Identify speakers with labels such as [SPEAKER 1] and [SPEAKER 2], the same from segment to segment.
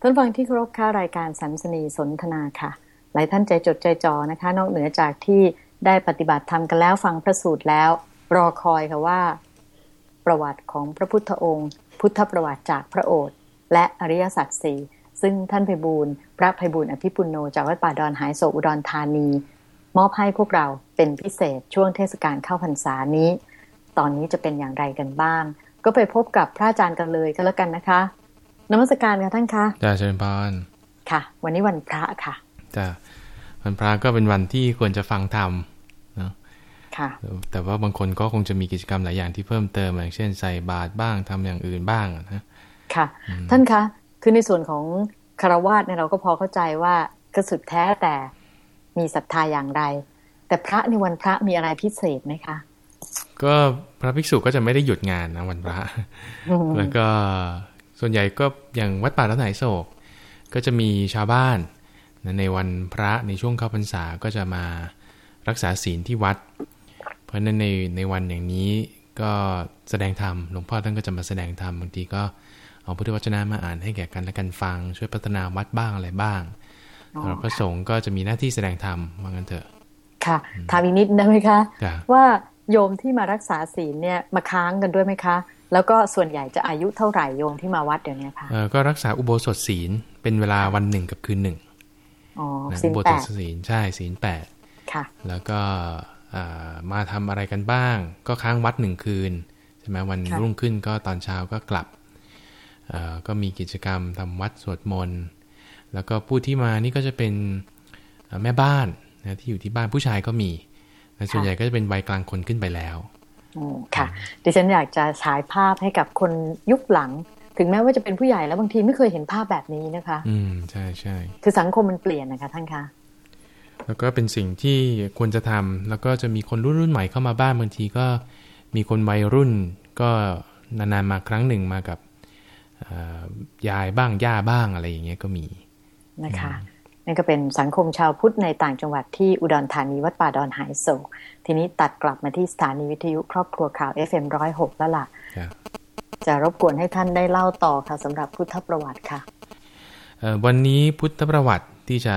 [SPEAKER 1] ท่านฟังที่เคารพค่ารายการสันสนีสนทนาค่ะ หลายท่านใจจดใจจ่อนะคะ นอกเหนือจากที่ได้ปฏิบัติธรรมกันแล้วฟังพระสูตรแล้ว รอคอยค่ะว่า ประวัติของพระพุทธองค์ พุทธประวัติจากพระโอษฐ์และอริยสัจสี่ซึ่งท่านไพบูลพระไพบูลอภิปุโนจากวัดป่าดอนหายโศอุดรธานี มอบให้พวกเราเป็นพิเศษช่วงเทศกาลเข้าพรรษานี้ ตอนนี้จะเป็นอย่างไรกันบ้าง ก็ไปพบกับพระอาจารย์กันเลยก็แล้วกันนะคะ นมัสการค่ะท่านคะ
[SPEAKER 2] จ้าเชิญพาน
[SPEAKER 1] ค่ะ วันนี้วันพระค่ะ
[SPEAKER 2] จ้าวันพระก็เป็นวันที่ควรจะฟังธรรมเนาะ
[SPEAKER 1] ค่ะ
[SPEAKER 2] แต่ว่าบางคนก็คงจะมีกิจกรรมหลายอย่างที่เพิ่มเติมอย่างเช่นใส่บาตรบ้างทำอย่างอื่นบ้างนะ
[SPEAKER 1] ค่ะ ท่านคะคือในส่วนของคารวาสเนี่ยเราก็พอเข้าใจว่าก็สุดแท้แต่มีศรัทธาอย่างไร แต่พระในวันพระมีอะไรพิเศษไหมคะ
[SPEAKER 2] ก็พระภิกษุก็จะไม่ได้หยุดงานนะวันพระ แล้วก็ ส่วนใหญ่ก็อย่างวัดป่าละไหนโศก ก็จะมีชาวบ้านนะในวันพระในช่วงเข้าพรรษาก็จะมารักษาศีลที่วัด เพราะฉะนั้นในในวันอย่างนี้ก็แสดงธรรมหลวงพ่อท่านก็จะมาแสดงธรรมบางทีก็เอาพุทธวจนะมาอ่านให้แก่กันและกันฟัง ช่วยพัฒนาวัดบ้างอะไรบ้าง
[SPEAKER 1] อ๋อ
[SPEAKER 2] สำหรับพระสงฆ์ก็จะมีหน้าที่แสดงธรรมว่างั้นเถอะ
[SPEAKER 1] ค่ะถามอีกนิดได้ไหมคะ
[SPEAKER 2] จ้ะ
[SPEAKER 1] ว่าโยมที่มารักษาศีลเนี่ยมาค้างกันด้วยไหมคะ แล้วก็ส่วนใหญ่จะอายุเท่าไหร่โยมที่มาวัดเดี๋ยวนี้คะ
[SPEAKER 2] เอ่อก็รักษาอุโบสถศีลเป็นเวลาวันหนึ่งกับคืนหนึ่ง
[SPEAKER 1] อ๋อ
[SPEAKER 2] นะ
[SPEAKER 1] ศี
[SPEAKER 2] อุ
[SPEAKER 1] ล
[SPEAKER 2] โบ
[SPEAKER 1] แป
[SPEAKER 2] สถ
[SPEAKER 1] ด
[SPEAKER 2] ศีลใช่ศีลแปด
[SPEAKER 1] ค่ะ
[SPEAKER 2] แล้วก็เอ่อมาทำอะไรกันบ้าง ก็ค้างวัดหนึ่งคืนใช่ไหมวัน
[SPEAKER 1] ค่ะ
[SPEAKER 2] รุ่งขึ้นก็ตอนเช้าก็กลับเอ่อก็มีกิจกรรมทำวัดสวดมนต์แล้วก็ผู้ที่มานี่ก็จะเป็นเอ่อแม่บ้านนะที่อยู่ที่บ้านผู้ชายก็มีนะส่วนใหญ่ก็จะเป็นวัยกลางคนขึ้นไปแล้ว
[SPEAKER 1] อืม ค่ะ ดิฉันอยากจะฉายภาพให้กับคนยุคหลัง ถึงแม้ว่าจะเป็นผู้ใหญ่แล้วบางทีไม่เคยเห็นภาพแบบนี้นะคะ
[SPEAKER 2] อืมใช่ใช่
[SPEAKER 1] คือสังคมมันเปลี่ยนนะคะท่านคะ
[SPEAKER 2] แล้วก็เป็นสิ่งที่ควรจะทำแล้วก็จะมีคนรุ่นรุ่นใหม่เข้ามาบ้านบางทีก็มีคนวัยรุ่น ก็นานๆมาครั้งหนึ่งมากับเอ่อยายบ้างย่าบ้างอะไรอย่างเงี้ยก็มี
[SPEAKER 1] นะคะ นั่นก็เป็นสังคมชาวพุทธในต่างจังหวัดที่อุดรธานีวัดป่าดอนหายโศก ทีนี้ตัดกลับมาที่สถานีวิทยุครอบครัวข่าว FM106 แล้วล่ะ
[SPEAKER 2] ครับ
[SPEAKER 1] จะรบกวนให้ท่านได้เล่าต่อค่ะสำหรับพุทธประวัติค่ะ
[SPEAKER 2] เอ่อวันนี้พุทธประวัติที่จะ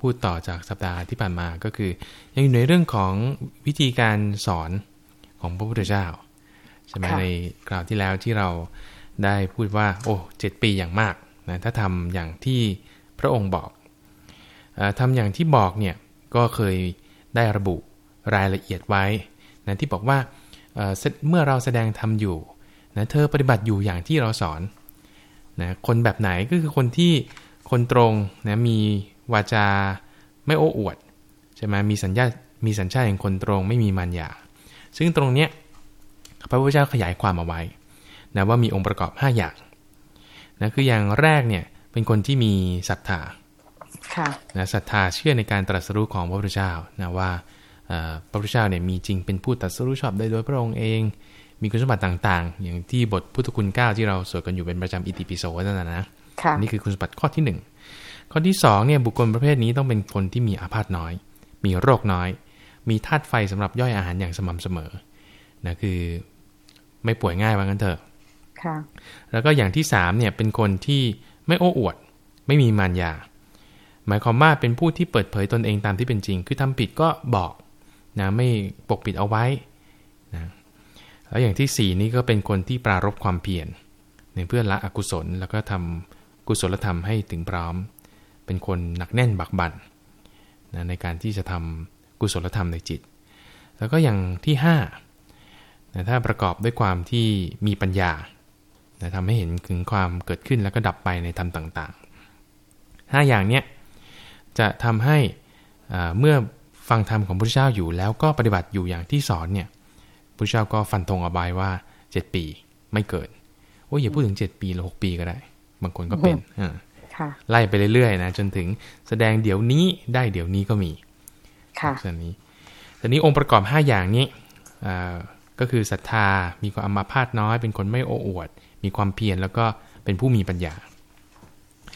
[SPEAKER 2] พูดต่อจากสัปดาห์ที่ผ่านมาก็คือ ยังอยู่ในเรื่องของวิธีการสอนของพระพุทธเจ้าใช่ไหม
[SPEAKER 1] ค่ะ
[SPEAKER 2] ในคราวที่แล้วที่เราได้พูดว่า โอ้เจ็ดปีอย่างมากนะถ้าทำอย่างที่พระองค์บอกเออ ทำอย่างที่บอกเนี่ยก็เคยได้ระบุรายละเอียดไว้นะที่บอกว่าเเมื่อเราแสดงทำอยู่นะเธอปฏิบัติอยู่อย่างที่เราสอนนะคนแบบไหนก็คือคนที่คนตรงนะมีวาจาไม่โอ้อวดใช่ไหมมีสัญญามีสัญชาติแห่งคนตรงไม่มีมันยาซึ่งตรงเนี้ยพระพุทธเจ้าขยายความเอาไว้นะว่ามีองค์ประกอบ 5 อย่างนะคืออย่างแรกเนี่ยเป็นคนที่มีศรัทธา นะศรัทธาเชื่อในการตรัสรู้ของพระพุทธเจ้านะว่าเอ่อพระพุทธเจ้าเนี่ยมีจริงเป็นผู้ตรัสรู้ชอบได้โดยพระองค์เอง มีคุณสมบัติต่างๆ อย่างที่บทพุทธคุณเก้าที่เราสวดกันอยู่เป็นประจำอิติปิโสนั่นนะนะ
[SPEAKER 1] ค่ะ
[SPEAKER 2] อันนี่คือคุณสมบัติข้อที่หนึ่งข้อที่สองเนี่ยบุคคลประเภทนี้ต้องเป็นคนที่มีอาพาธน้อย มีโรคน้อย มีธาตุไฟสำหรับย่อยอาหารอย่างสม่ำเสมอนะคือไม่ป่วยง่ายว่างั้นเถอะ
[SPEAKER 1] ค่ะ
[SPEAKER 2] แล้วก็อย่างที่สามเนี่ยเป็นคนที่ไม่โอ้อวด ไม่มีมารยา หมายความว่าเป็นผู้ที่เปิดเผยตนเองตามที่เป็นจริง คือทำผิดก็บอกนะไม่ปกปิดเอาไว้นะแล้วอย่างที่สี่นี่ก็เป็นคนที่ปรารบความเพียรในเพื่อละอกุศลแล้วก็ทำกุศลธรรมให้ถึงพร้อม เป็นคนหนักแน่นบักบั่นนะในการที่จะทำกุศลธรรมในจิต แล้วก็อย่างที่ห้านะถ้าประกอบด้วยความที่มีปัญญานะทำให้เห็นถึงความเกิดขึ้นแล้วก็ดับไปในธรรมต่างๆห้าอย่างเนี้ย จะทำให้อ่าเมื่อฟังธรรมของพระพุทธเจ้าอยู่แล้วก็ปฏิบัติอยู่อย่างที่สอนเนี่ยพระพุทธเจ้าก็ฟันธงเอาไว้ว่า 7 ปีไม่เกินโอ้ยอย่าพูดถึง 7 ปีหรือ6ปีก็ได้ บางคนก็เป็นอ่า
[SPEAKER 1] ค่ะ
[SPEAKER 2] ไล่ไปเรื่อยๆนะจนถึงแสดงเดี๋ยวนี้ได้เดี๋ยวนี้ก็มี
[SPEAKER 1] ค่ะ
[SPEAKER 2] ส่วนนี้ส่วนนี้องค์ประกอบ 5 อย่างนี้อ่าก็คือศรัทธา มีความอามาพาตน้อย เป็นคนไม่โอ้อวด มีความเพียรแล้วก็เป็นผู้มีปัญญา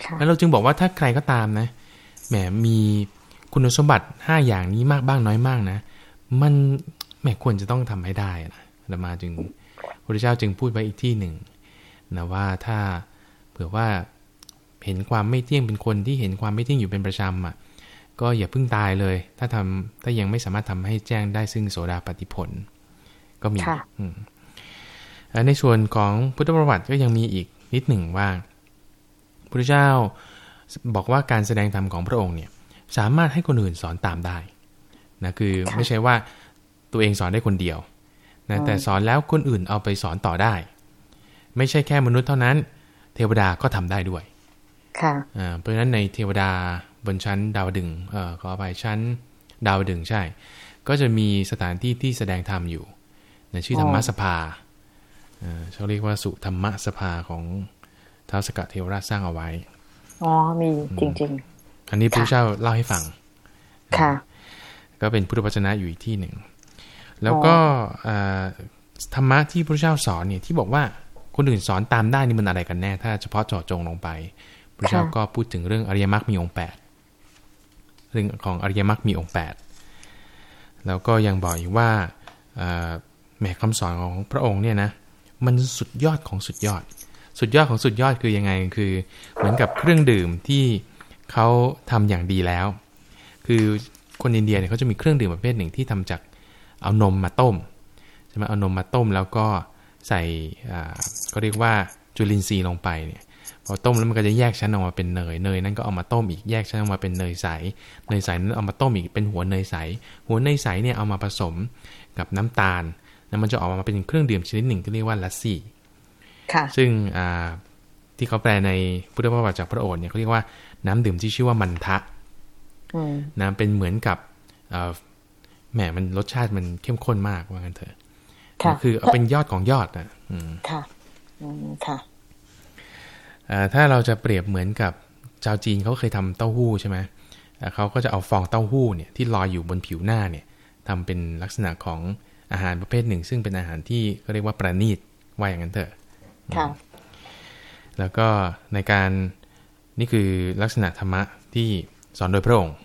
[SPEAKER 1] ค่ะ
[SPEAKER 2] แล้วเราจึงบอกว่าถ้าใครก็ตามนะ แหมมีคุณสมบัติ 5 อย่างนี้มากบ้างน้อยมากนะ มันแหมควรจะต้องทำให้ได้นะเรามาจึงพระพุทธเจ้าจึงพูดไว้อีกที่หนึ่งนะว่าถ้าเผื่อว่าเห็นความไม่เที่ยงเป็นคนที่เห็นความไม่เที่ยงอยู่เป็นประจำอะก็อย่าเพิ่งตายเลย ถ้าทำถ้ายังไม่สามารถทำให้แจ้งได้ซึ่งโสดาปฏิผล ก็มี
[SPEAKER 1] ค่ะ
[SPEAKER 2] อืมเอ่อในส่วนของพุทธประวัติก็ยังมีอีกนิดหนึ่งว่าพระเจ้า บอกว่าการแสดงธรรมของพระองค์เนี่ยสามารถให้คนอื่นสอนตามได้นะคือ
[SPEAKER 1] ค่ะ
[SPEAKER 2] ไม่ใช่ว่าตัวเองสอนได้คนเดียวนะแต่สอนแล้วคนอื่นเอาไปสอนต่อได้ ไม่ใช่แค่มนุษย์เท่านั้น เทวดาก็ทำได้ด้วย
[SPEAKER 1] ค่ะ
[SPEAKER 2] อ่าเพราะฉะนั้นในเทวดาบนชั้นดาวดึงส์เอ่อขอไปชั้นดาวดึงส์ใช่ ก็จะมีสถานที่ที่แสดงธรรมอยู่นะชื่อธรรมสภาอ่าเขาเรียกว่าสุธรรมสภาของท้าวสกัดเทวราชสร้างเอาไว้
[SPEAKER 1] อ๋อมีจริง
[SPEAKER 2] อันนี้พระเจ้าเล่าให้ฟัง
[SPEAKER 1] ๆค่ะ
[SPEAKER 2] ก็เป็นพุทธวจนะอยู่อีกที่หนึ่ง แล้วก็อ่าธรรมะที่พระเจ้าสอนเนี่ยที่บอกว่าคนอื่นสอนตามได้นี่มันอะไรกันแน่ ถ้าเฉพาะเจาะจงลงไปพระเจ้า
[SPEAKER 1] ค่ะ
[SPEAKER 2] ก็พูดถึงเรื่องอริยมรรคมีองค์แปดเรื่องของอริยมรรคมีองค์แปดแล้วก็ยังบอกอีกว่าอ่าแหมคำสอนของพระองค์เนี่ยนะมันสุดยอดของสุดยอด สุดยอดของสุดยอดคือยังไงคือ เหมือนกับเครื่องดื่มที่เขาทำอย่างดีแล้ว คือคนอินเดียเนี่ยเขาจะมีเครื่องดื่มประเภทหนึ่งที่ทำจากเอานมมาต้มใช่ไหมเอานมมาต้มแล้วก็ใส่อ่าก็เรียกว่าจุลินทรีย์ลงไปเนี่ยพอต้มแล้วมันก็จะแยกชั้นออกมาเป็นเนยเนยนั้นก็เอามาต้มอีกแยกชั้นออกมาเป็นเนยใสเนยใสนั้นเอามาต้มอีกเป็นหัวเนยใส หัวเนยใสเนี่ยเอามาผสมกับน้ำตาลแล้วมันจะออกมาเป็นเครื่องดื่มชนิดหนึ่งที่เรียกว่าลัสซี่ ซึ่งอ่าที่เขาแปลในพุทธประวัติจากพระโอษฐ์เนี่ยเขาเรียกว่าน้ำดื่มที่ชื่อว่ามันทะ
[SPEAKER 1] อืม
[SPEAKER 2] นะเป็นเหมือนกับเอ่อแหมมันรสชาติมันเข้มข้นมากว่างั้นเถอะ
[SPEAKER 1] ค่ะ
[SPEAKER 2] คือเอาเป็นยอดของยอดนะอืม
[SPEAKER 1] ค่ะอืมค่ะ
[SPEAKER 2] เอ่อถ้าเราจะเปรียบเหมือนกับชาวจีนเขาเคยทำเต้าหู้ใช่ไหมเอ่อเขาก็จะเอาฟองเต้าหู้เนี่ยที่ลอยอยู่บนผิวหน้าเนี่ยทำเป็นลักษณะของอาหารประเภทหนึ่ง ซึ่งเป็นอาหารที่เขาเรียกว่าประณีตว่าอย่างนั้นเถอะ
[SPEAKER 1] ค่ะ
[SPEAKER 2] แล้วก็ในการนี่คือลักษณะธรรมะที่สอนโดยพระองค์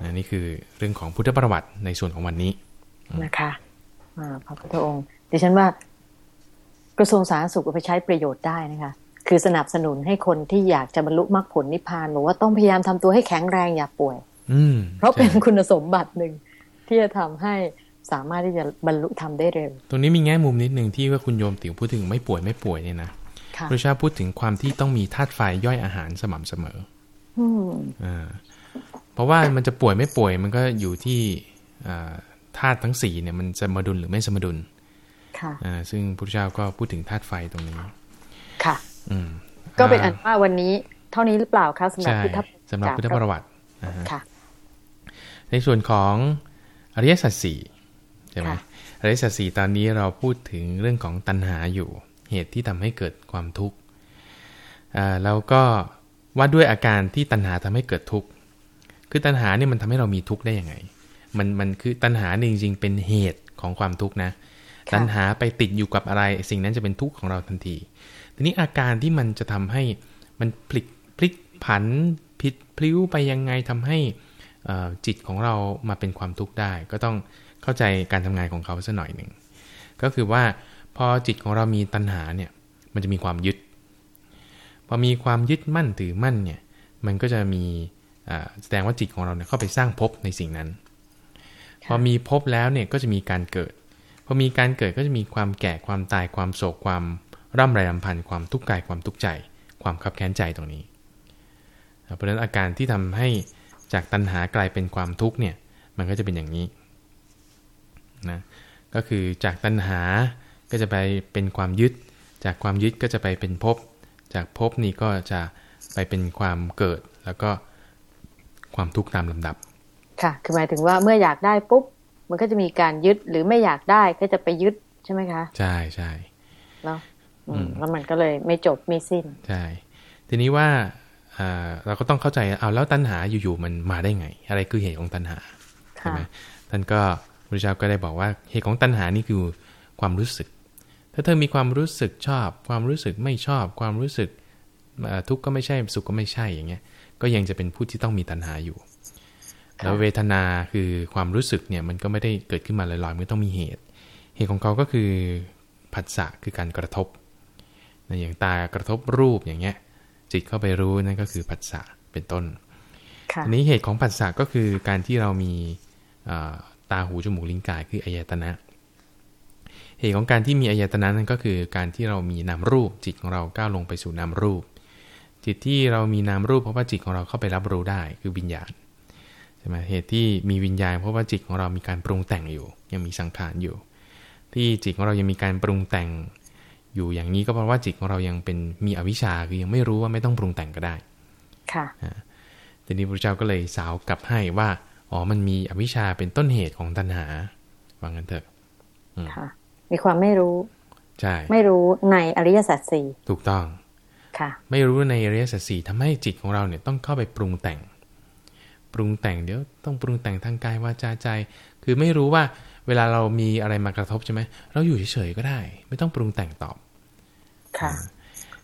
[SPEAKER 2] นะนี่คือเรื่องของพุทธประวัติในส่วนของวันนี้
[SPEAKER 1] นะคะอ่าพระพุทธองค์ดิฉันว่ากระทรวงสาธารณสุขเอาไปใช้ประโยชน์ได้นะคะคือสนับสนุนให้คนที่อยากจะบรรลุมรรคผลนิพพานบอกว่าต้องพยายามทำตัวให้แข็งแรงอย่าป่วย
[SPEAKER 2] อืม
[SPEAKER 1] เพราะเป็น
[SPEAKER 2] ใช่
[SPEAKER 1] คุณสมบัติหนึ่งที่จะทำให้ สามารถที่จะบรรลุธรรมได้เร็ว
[SPEAKER 2] ตรงนี้มีแง่มุมนิดหนึ่งที่ว่าคุณโยมติ๋วพูดถึงไม่ป่วยไม่ป่วยเนี่ยนะ
[SPEAKER 1] ค่ะ
[SPEAKER 2] พระเจ้าพูดถึงความที่ต้องมีธาตุไฟย่อยอาหารสม่ำเสมอ
[SPEAKER 1] อืม
[SPEAKER 2] อ่าเพราะว่ามันจะป่วยไม่ป่วยมันก็อยู่ที่อ่าธาตุทั้งสี่เนี่ยมันสมดุลหรือไม่สมดุล
[SPEAKER 1] ค่ะ
[SPEAKER 2] อ่าซึ่งพระเจ้าก็พูดถึงธาตุไฟตรงนี้
[SPEAKER 1] ค่ะ
[SPEAKER 2] อืม
[SPEAKER 1] ก็เป็นอันว่าวันนี้เท่านี้หรือเปล่าคะสำหรับ
[SPEAKER 2] ใช่
[SPEAKER 1] พุทธ
[SPEAKER 2] สำหรับพุทธประวัตินะฮะ
[SPEAKER 1] ค่ะ
[SPEAKER 2] ในส่วนของอริยสัจสี่ ใช่ไหม
[SPEAKER 1] ค่ะ
[SPEAKER 2] อริยสัจสี่ตอนนี้เราพูดถึงเรื่องของตัณหาอยู่ เหตุที่ทำให้เกิดความทุกข์อ่าแล้วก็ว่าด้วยอาการที่ตัณหาทำให้เกิดทุกข์คือตัณหาเนี่ยมันทำให้เรามีทุกข์ได้ยังไง มันมันคือตัณหาเนี่ยจริงๆเป็นเหตุของความทุกข์นะ
[SPEAKER 1] ค่ะ
[SPEAKER 2] ตัณหาไปติดอยู่กับอะไร สิ่งนั้นจะเป็นทุกข์ของเราทันที ทีนี้อาการที่มันจะทำให้มันพลิกพลิกผันผิดพลิ้วไปยังไงทำให้เอ่อจิตของเรามาเป็นความทุกข์ได้ ก็ต้อง เข้าใจการทำงานของเขาสักหน่อยหนึ่งก็คือว่าพอจิตของเรามีตัณหาเนี่ยมันจะมีความยึด พอมีความยึดมั่นถือมั่นเนี่ยมันก็จะมีอ่าแสดงว่าจิตของเราเนี่ยเข้าไปสร้างภพในสิ่งนั้น พอมีภพแล้วเนี่ยก็จะมีการเกิด พอมีการเกิดก็จะมีความแก่ความตายความโศกความร่ำไรรำพันความทุกข์กายความทุกข์ใจ ความขับแค้นใจตรงนี้อ่าเพราะฉะนั้นอาการที่ทำให้จากตัณหากลายเป็นความทุกข์เนี่ยมันก็จะเป็นอย่างนี้ นะก็คือจากตัณหาก็จะไปเป็นความยึด จากความยึดก็จะไปเป็นภพจากภพนี้ก็จะไปเป็นความเกิดแล้วก็ความทุกข์ตามลำดับ
[SPEAKER 1] ค่ะ คือหมายถึงว่าเมื่ออยากได้ปุ๊บ มันก็จะมีการยึดหรือไม่อยากได้ก็จะไปยึดใช่ไหมคะ
[SPEAKER 2] ใช่ใช่
[SPEAKER 1] แล้วอืม
[SPEAKER 2] อืม
[SPEAKER 1] แล้วมันก็เลยไม่จบไม่สิ้น
[SPEAKER 2] ใช่ ทีนี้ว่าอ่าเราก็ต้องเข้าใจเอาแล้วตัณหาอยู่ๆมันมาได้ไง อะไรคือเหตุของตัณหาใช่
[SPEAKER 1] ค่ะ
[SPEAKER 2] ไหมท่านก็ พระเจ้าก็ได้บอกว่าเหตุของตัณหานี่คือความรู้สึก ถ้าเธอมีความรู้สึกชอบ ความรู้สึกไม่ชอบ ความรู้สึกเอ่อทุกข์ก็ไม่ใช่สุขก็ไม่ใช่อย่างเงี้ย ก็ยังจะเป็นผู้ที่ต้องมีตัณหาอยู่
[SPEAKER 1] ค่ะ
[SPEAKER 2] แล้วเวทนาคือความรู้สึกเนี่ยมันก็ไม่ได้เกิดขึ้นมาลอยๆมันต้องมีเหตุ เหตุของเขาก็คือผัสสะคือการกระทบนะอย่างตากระทบรูปอย่างเงี้ยจิตเข้าไปรู้นั่นก็คือผัสสะเป็นต้น
[SPEAKER 1] ค่ะ
[SPEAKER 2] อันนี้เหตุของผัสสะก็คือการที่เรามีอ่า ตาหูจมูกลิ้นกายคืออายตนะ เหตุของการที่มีอายตนะนั่นก็คือการที่เรามีนามรูปจิตของเราก้าวลงไปสู่นามรูป จิตที่เรามีนามรูปเพราะว่าจิตของเราเข้าไปรับรู้ได้คือวิญญาณใช่ไหมเหตุที่มีวิญญาณ เพราะว่าจิตของเรามีการปรุงแต่งอยู่ ยังมีสังขารอยู่ ที่จิตของเรายังมีการปรุงแต่งอยู่อย่างนี้ก็เพราะว่าจิตของเรายังเป็นมีอวิชชาคือยังไม่รู้ว่าไม่ต้องปรุงแต่งก็ได้
[SPEAKER 1] ค่ะ
[SPEAKER 2] ทีนี้พระเจ้าก็เลยสาวกลับให้ว่า อ๋อมันมีอวิชชาเป็นต้นเหตุของตัณหาว่างั้นเถอะ
[SPEAKER 1] ค่ะ มีความไม่รู้
[SPEAKER 2] ใช่
[SPEAKER 1] ไม่รู้ในอริยสัจสี่
[SPEAKER 2] ถูกต้อง
[SPEAKER 1] ค่ะ
[SPEAKER 2] ไม่รู้ในอริยสัจสี่ทำให้จิตของเราเนี่ยต้องเข้าไปปรุงแต่ง ปรุงแต่งเดี๋ยวต้องปรุงแต่งทางกายวาจาใจ คือไม่รู้ว่าเวลาเรามีอะไรมากระทบใช่ไหมเราอยู่เฉยๆก็ได้ ไม่ต้องปรุงแต่งตอบ
[SPEAKER 1] ค่ะ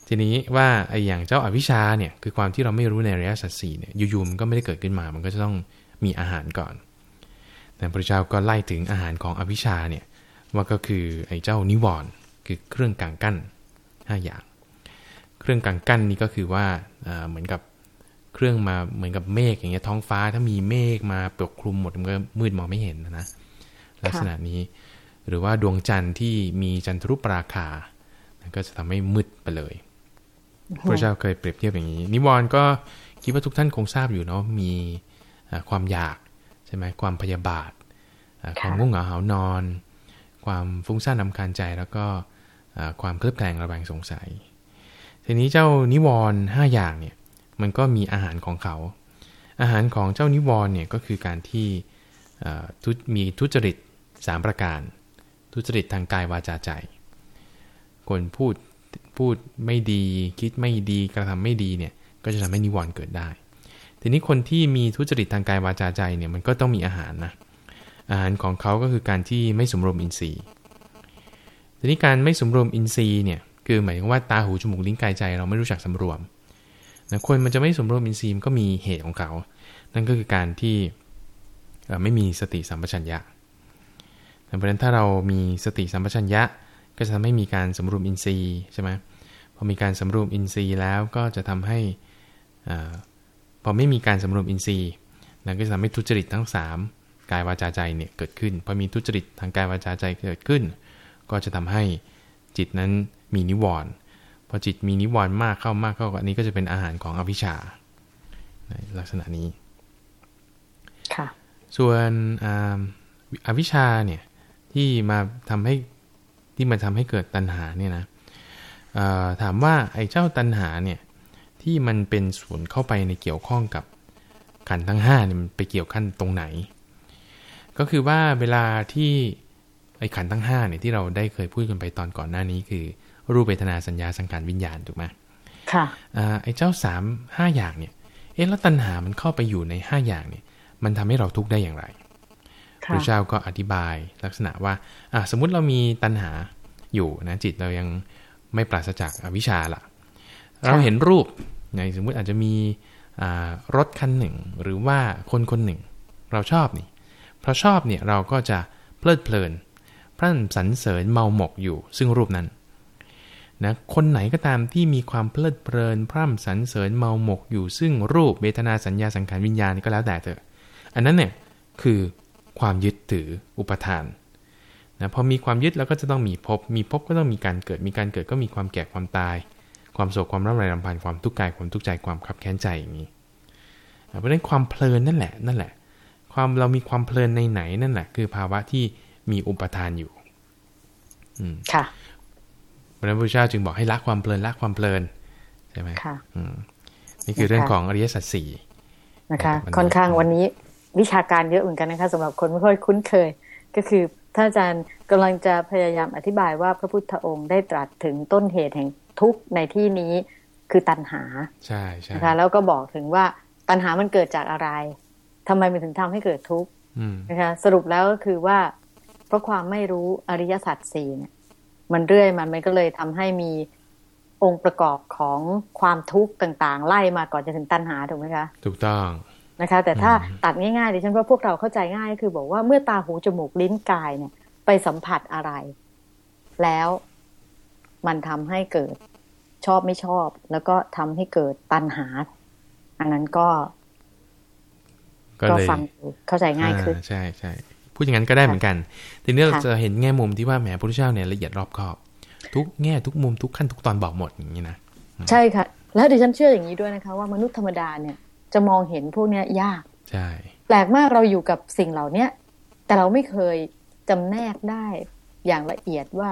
[SPEAKER 2] ทีนี้ว่าไอ้อย่างเจ้าอาวิชชาเนี่ย คือความที่เราไม่รู้ในอริยสัจสี่เนี่ยอยู่ๆมันก็ไม่ได้เกิดขึ้นมา มันก็จะต้อง มีอาหารก่อนแต่พระเจ้าก็ไล่ถึงอาหารของอวิชชาเนี่ยว่าก็คือไอ้เจ้านิวรณ์คือเครื่องกังกั้นห้าอย่าง เครื่องกังกั้นนี่ก็คือว่าอ่าเหมือนกับเครื่องมาเหมือนกับเมฆอย่างเงี้ยท้องฟ้าถ้ามีเมฆมาปกคลุมหมดมันก็มืดมองไม่เห็นนะนะลักษณะนี้หรือว่าดวงจันทร์ที่มีจันทรุปราคา ก็จะทำให้มืดไปเลย พระเจ้าเคยเปรียบเทียบอย่างนี้ นิวรณ์ก็คิดว่าทุกท่านคงทราบอยู่เนาะมีอ่า ความอยากใช่ไหมความพยาบาทอ่าความง่วงเหงาหานอน ความฟุ้งซ่านนำคาญใจแล้วก็อ่าความเคลือบแคลงระแวงสงสัย ทีนี้เจ้านิวรณ์ห้าอย่างเนี่ยมันก็มีอาหารของเขา อาหารของเจ้านิวรณ์เนี่ยก็คือการที่อ่าทุมีทุจริตสามประการ ทุจริตทางกายวาจาใจ คนพูดพูดไม่ดีคิดไม่ดีกระทำไม่ดีเนี่ยก็จะทำให้นิวรณ์เกิดได้ ทีนี้คนที่มีทุจริตทางกายวาจาใจเนี่ยมันก็ต้องมีอาหารนะอาหารของเขาก็คือการที่ไม่สมรวมอินทรีย์ ทีนี้การไม่สมรวมอินทรีย์เนี่ยคือหมายถึงว่าตาหูจมูกลิ้นกายใจเราไม่รู้จักสำรวมนะคนมันจะไม่สมรวมอินทรีย์มันก็มีเหตุของเขา นั่นก็คือการที่ไม่มีสติสัมปชัญญะเพราะฉะนั้นถ้าเรามีสติสัมปชัญญะก็จะทำให้มีการสำรวมอินทรีย์ใช่ไหมพอมีการสำรวมอินทรีย์แล้วก็จะทำให้ อาพอไม่มีการสำรวมอินทรีย์นั่นก็จะทำให้ทุจริตทั้ง 3 กายวาจาใจเนี่ยเกิดขึ้นพอมีทุจริตทางกายวาจาใจเกิดขึ้น ก็จะทำให้จิตนั้นมีนิวรณ์พอจิตมีนิวรณ์มากเข้ามากเข้าอันนี้ก็จะเป็นอาหารของอวิชชาในลักษณะนี้
[SPEAKER 1] ค่ะ
[SPEAKER 2] ส่วนอาอวิชชาเนี่ยที่มาทำให้ที่มาทำให้เกิดตัณหาเนี่ยนะเอ่อถามว่าไอ้เจ้าตัณหาเนี่ย ที่มันเป็นส่วนเข้าไปในเกี่ยวข้องกับขันธ์ทั้งห้าเนี่ยมันไปเกี่ยวขั้นตรงไหน ก็คือว่าเวลาที่ไอ้ขันธ์ทั้งห้าเนี่ยที่เราได้เคยพูดกันไปตอนก่อนหน้านี้คือ รูปเวทนาสัญญาสังขารวิญญาณถูกไหม
[SPEAKER 1] ค่ะ
[SPEAKER 2] อ่าไอ้เจ้าสามห้าอย่างเนี่ย เอ๊ะแล้วตัณหามันเข้าไปอยู่ในห้าอย่างเนี่ย มันทำให้เราทุกข์ได้อย่างไรพ
[SPEAKER 1] ค่ะ
[SPEAKER 2] ระเจ้าก็อธิบายลักษณะว่าอะสมมุติเรามีตัณหาอยู่นะจิตเรายังไม่ปราศจากอวิชชาละเราเห็นรูป ในสมมุติอาจจะมีรถคันหนึ่ง หรือว่าคนคนหนึ่ง เราชอบนี่ เพราะชอบเนี่ยเราก็จะเพลิดเพลินพร่นสรรเสริญเมาหมกอยู่ซึ่งรูปนั้นนะคนไหนก็ตามที่มีความเพลิดเพลิน พร่ำสรรเสริญเมาหมกอยู่ซึ่งรูปเวทนาสัญญาสังขารวิญญาณก็แล้วแต่เถอะ อันนั้นเนี่ยคือความยึดถืออุปทานนะพอมีความยึดแล้วก็จะต้องมีภพมีภพก็ต้องมีการเกิดมีการเกิดก็มีความแก่ความตาย ความโศกความร่ำไรรำพันความทุกข์กายความทุกข์ใจความขับแค้นใจอย่างนี้อะเพราะฉะนั้นความเพลินนั่นแหละนั่นแหละ ความเรามีความเพลินในไหนนั่นแหละ คือภาวะที่มีอุปทานอยู่ อืม
[SPEAKER 1] ค่ะ
[SPEAKER 2] พระพุทธเจ้าจึงบอกให้ละความเพลินละความเพลินใช่ไหม
[SPEAKER 1] ค่ะ
[SPEAKER 2] อืมนี่คือเรื่องของอริยสัจสี่
[SPEAKER 1] นะคะ
[SPEAKER 2] วันนี้
[SPEAKER 1] ค่อนข้างวันนี้วิชาการเยอะเหมือนกันนะคะสำหรับคนไม่ค่อยคุ้นเคย ก็คือท่านอาจารย์กำลังจะพยายามอธิบายว่าพระพุทธองค์ได้ตรัสถึงต้นเหตุแห่ง ทุกข์ในที่นี้คือตัณหา
[SPEAKER 2] ใช่ใช่
[SPEAKER 1] นะคะแล้วก็บอกถึงว่าตัณหามันเกิดจากอะไรทำไมมันถึงทำให้เกิดทุกข์
[SPEAKER 2] อืม
[SPEAKER 1] นะคะสรุปแล้วก็คือว่าเพราะความไม่รู้อริยสัจสี่เนี่ย มันเรื่อยมันมันก็เลยทำให้มีองค์ประกอบของความทุกข์ต่างๆ ไล่มาก่อนจะถึงตัณหาถูกไหมคะ
[SPEAKER 2] ถูกต้อง
[SPEAKER 1] นะคะ แต่ถ้า
[SPEAKER 2] อืม
[SPEAKER 1] ตัดง่ายๆดิฉันว่าพวกเราเข้าใจง่ายก็คือบอกว่าเมื่อตาหูจมูกลิ้นกายเนี่ย ไปสัมผัสอะไร แล้ว มันทำให้เกิดชอบไม่ชอบ แล้วก็ทำให้เกิดตัณหา อันนั้นก็ก็ฟังเข้าใจง่ายขึ้น
[SPEAKER 2] ใช่ใช่พูดอย่างนั้นก็ได้เหมือนกัน ทีนี้เราจะเห็นแง่มุมที่ว่าแหมพระพุทธเจ้าเนี่ยละเอียดรอบคอบ ทุกแง่ทุกมุมทุกขั้นทุกตอนบอกหมดอย่างนี้นะ
[SPEAKER 1] ใช่ค่ะ แล้วดิฉันเชื่ออย่างนี้ด้วยนะคะว่ามนุษย์ธรรมดาเนี่ย จะมองเห็นพวกเนี้ยยาก
[SPEAKER 2] ใช่
[SPEAKER 1] แปลกมากเราอยู่กับสิ่งเหล่าเนี้ยแต่เราไม่เคยจำแนกได้อย่างละเอียดว่า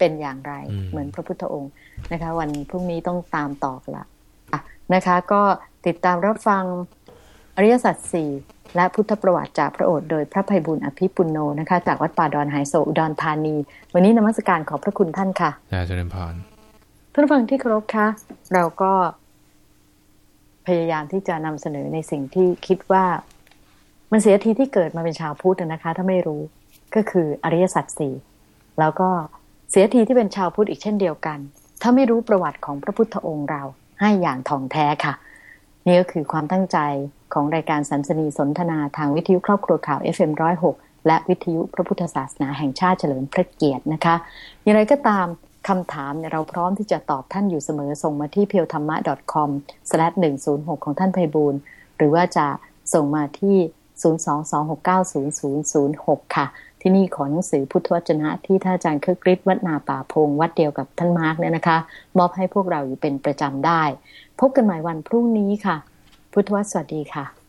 [SPEAKER 1] เป็นอย่างไร เหมือนพระพุทธองค์นะคะ วันพรุ่งนี้ต้องตามต่อละนะคะ ก็ติดตามรับฟังอริยสัจสี่และพุทธประวัติจากพระโอษฐ์โดยพระภัยบุญอภิปุโนนะคะ จากวัดป่าดอนหายโศอุดรธานี วันนี้นมัสการขอบพระคุณท่านค่ะ
[SPEAKER 2] อาจารย์พร
[SPEAKER 1] ท่านฟังที่เคารพคะเราก็พยายามที่จะนำเสนอในสิ่งที่คิดว่ามันเสียทีที่เกิดมาเป็นชาวพุทธนะคะ ถ้าไม่รู้ก็คืออริยสัจสี่แล้วก็ เสียทีที่เป็นชาวพุทธอีกเช่นเดียวกัน ถ้าไม่รู้ประวัติของพระพุทธองค์เราให้อย่างท่องแท้ค่ะ นี่ก็คือความตั้งใจของรายการสันสนีสนทนาทางวิทยุครอบครัวข่าว FM106 และวิทยุพระพุทธศาสนาแห่งชาติเฉลิมพระเกียรตินะคะ อย่างไรก็ตามคำถามเนี่ยเราพร้อมที่จะตอบท่านอยู่เสมอส่งมาที่เพียวธรรมะ .com/106 ของท่านไพบูลหรือว่าจะส่งมาที่ 022690006 ค่ะ ที่นี่ขอหนังสือพุทธวจนะ ที่ท่านอาจารย์เครือกริชวัดนาป่าพง วัดเดียวกับท่านมาร์กเนี่ยนะคะ มอบให้พวกเราอยู่เป็นประจำได้ พบกันใหม่วันพรุ่งนี้ค่ะ พุทธวสวัสดีค่ะ